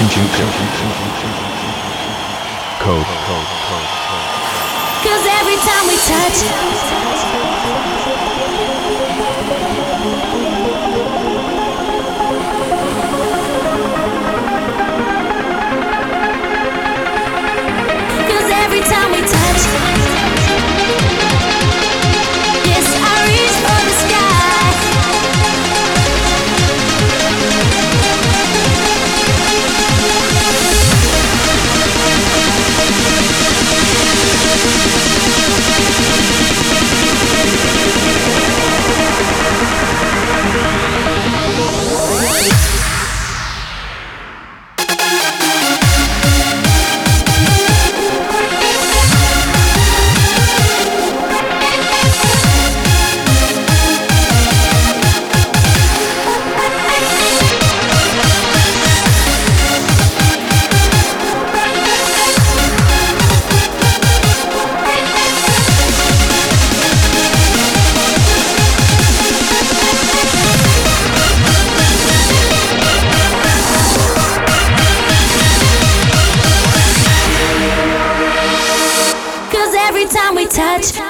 Station Juke. Code. Cause every time we touch touch.